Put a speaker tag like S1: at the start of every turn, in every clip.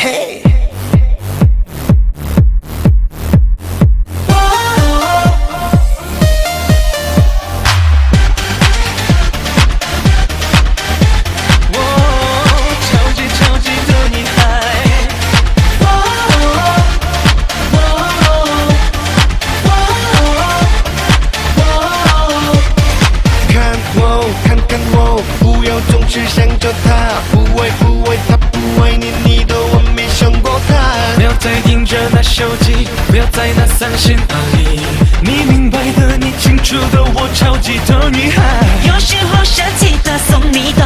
S1: Hey! 在那三线阿姨，你明白的，你清楚的，我超级的女孩，
S2: 有时候舍弃的送你。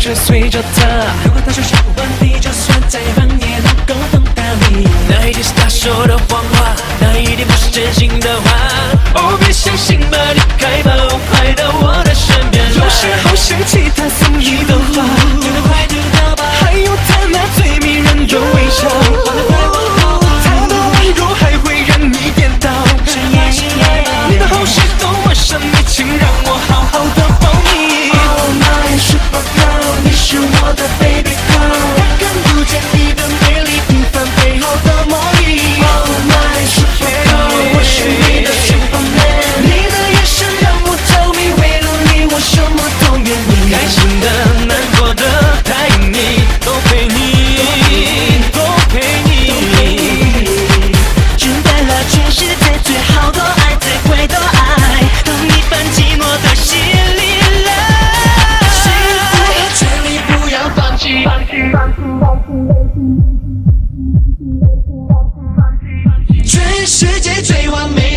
S2: 是
S1: 随着他，如果他说想欢，你就算再棒也能够碰到你，那一定是他说的谎话，那一定不是真心的话。世界最完美。